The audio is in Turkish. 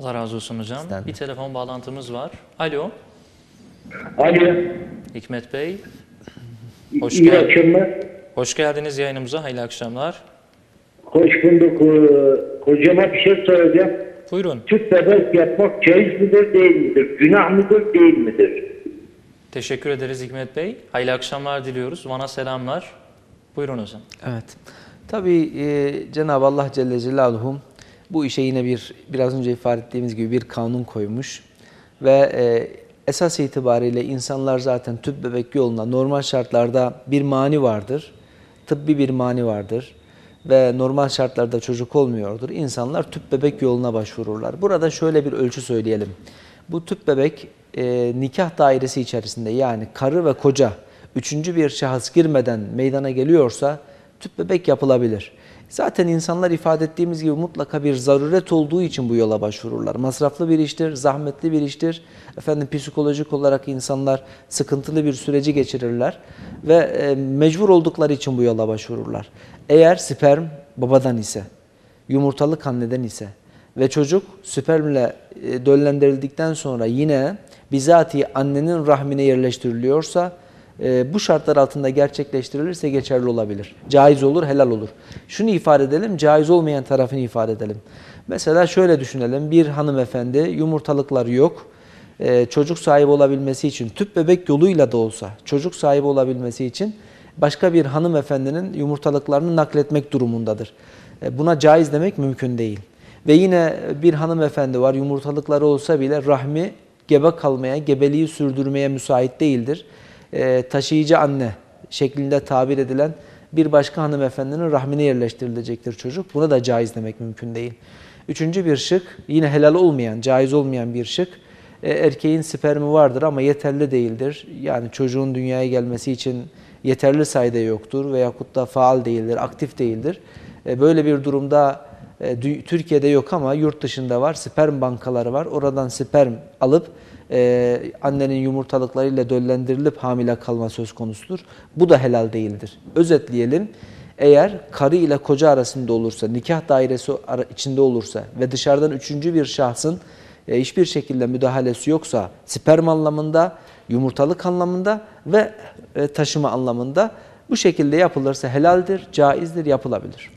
Allah razı olsun hocam. Sizden de. Bir telefon bağlantımız var. Alo, Alo. Hikmet Bey. Hoş İyi akşamlar. Hoş geldiniz yayınımıza. Hayırlı akşamlar. Hoş bulduk. Ee, Hocama bir şey soracağım. Buyurun. Tüp bebek yapmak caiz midir değil midir? Günah mıdır değil midir? Teşekkür ederiz Hikmet Bey. Hayırlı akşamlar diliyoruz. Van'a selamlar. Buyurun hocam. Evet. Tabii e, Cenab-ı Allah Celle Celaluhu bu işe yine bir biraz önce ifade ettiğimiz gibi bir kanun koymuş ve e, esas itibariyle insanlar zaten tüp bebek yoluna normal şartlarda bir mani vardır. Tıbbi bir mani vardır ve normal şartlarda çocuk olmuyordur. İnsanlar tüp bebek yoluna başvururlar. Burada şöyle bir ölçü söyleyelim. Bu tüp bebek e, nikah dairesi içerisinde yani karı ve koca üçüncü bir şahıs girmeden meydana geliyorsa tüp bebek yapılabilir. Zaten insanlar ifade ettiğimiz gibi mutlaka bir zaruret olduğu için bu yola başvururlar. Masraflı bir iştir, zahmetli bir iştir. Efendim psikolojik olarak insanlar sıkıntılı bir süreci geçirirler ve e, mecbur oldukları için bu yola başvururlar. Eğer sperm babadan ise, yumurtalık anneden ise ve çocuk spermle e, döllendirildikten sonra yine bizatihi annenin rahmine yerleştiriliyorsa e, bu şartlar altında gerçekleştirilirse geçerli olabilir. Caiz olur, helal olur. Şunu ifade edelim, caiz olmayan tarafını ifade edelim. Mesela şöyle düşünelim, bir hanımefendi yumurtalıkları yok, e, çocuk sahibi olabilmesi için tüp bebek yoluyla da olsa çocuk sahibi olabilmesi için başka bir hanımefendinin yumurtalıklarını nakletmek durumundadır. E, Buna caiz demek mümkün değil. Ve yine bir hanımefendi var yumurtalıkları olsa bile rahmi gebe kalmaya, gebeliği sürdürmeye müsait değildir. E, taşıyıcı anne şeklinde tabir edilen bir başka hanımefendinin rahmine yerleştirilecektir çocuk. Buna da caiz demek mümkün değil. Üçüncü bir şık yine helal olmayan, caiz olmayan bir şık. E, erkeğin spermi vardır ama yeterli değildir. Yani çocuğun dünyaya gelmesi için yeterli sayıda yoktur veyahut da faal değildir, aktif değildir. E, böyle bir durumda e, Türkiye'de yok ama yurt dışında var. Sperm bankaları var. Oradan sperm alıp e, annenin yumurtalıklarıyla döllendirilip hamile kalma söz konusudur. Bu da helal değildir. Özetleyelim. Eğer karı ile koca arasında olursa, nikah dairesi içinde olursa ve dışarıdan üçüncü bir şahsın e, hiçbir şekilde müdahalesi yoksa sperm anlamında, yumurtalık anlamında ve e, taşıma anlamında bu şekilde yapılırsa helaldir, caizdir, yapılabilir.